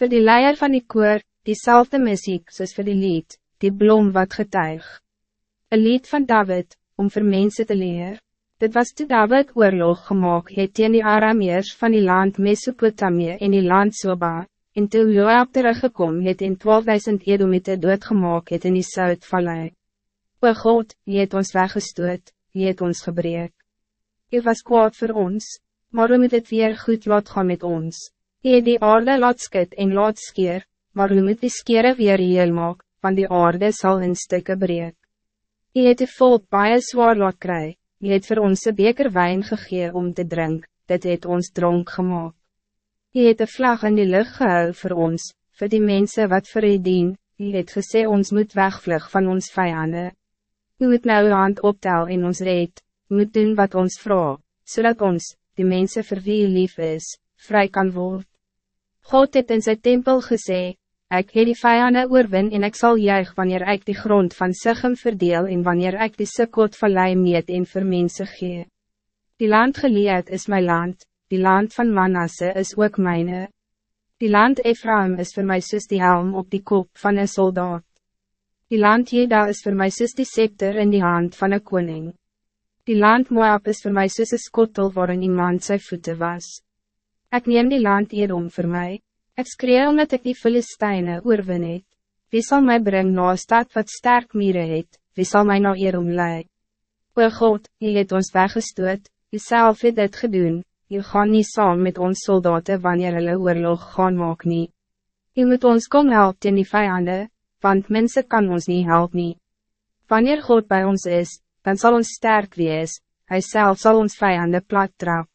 Voor die leier van die koor, diezelfde muziek soos voor die lied, die blom wat getuig. Een lied van David, om voor mensen te leren. Dit was toen David oorlog gemaakt het teen die Arameers van die land Mesopotamie en die land Soba, en toe Joab teruggekom het in 12.000 Edomite doodgemaak het in die Zuidvallei. O God, je het ons weggestoot, je het ons gebreek. Je was kwaad voor ons, maar we moet het weer goed laat gaan met ons. Je het die aarde laat skit en laat skeer, maar we moet die skere weer heel maak, want die aarde zal in stukken breek. Je het die volk baie zwaar laat kry, je het voor ons een beker wijn gegee om te drink, dit het ons dronk gemaakt. Je het een vlag in die lucht gehou voor ons, voor die mensen wat voor u dien, je het gesê ons moet wegvlug van ons vijanden. U moet nou uw hand optel in ons reed, moet doen wat ons vraagt, zodat ons, die mensen voor wie lief is, vrij kan worden. God het in zijn tempel gesê, ik heb die vijanden oorwin en ik zal juich wanneer ik die grond van Sichem verdeel en wanneer ik die Sukkot vallei meet en vir mense gee. Die land geleerd is mijn land, die land van Manasse is ook mijne. Die land Ephraim is voor mij zus die helm op die kop van een soldaat. Die land Jeda is voor mij zus die scepter in die hand van een koning. Die land Moab is voor mij zus een skottel waarin iemand zijn voeten was. Ik neem die land hierom voor mij. Ik skree omdat ik die Filisteine oorwin het. Wie zal mij brengen naar een stad wat sterk mieren het? Wie zal mij nou hierom lei? O God, je het ons weggestoot, jezelf het dit gedoen, je gaan niet saam met ons soldaten wanneer hulle oorlog gaan maak nie. Je moet ons kom help teen die vijanden, want mensen kan ons niet help nie. Wanneer God bij ons is, dan zal ons sterk wees, hij zelf zal ons vijanden plat trap.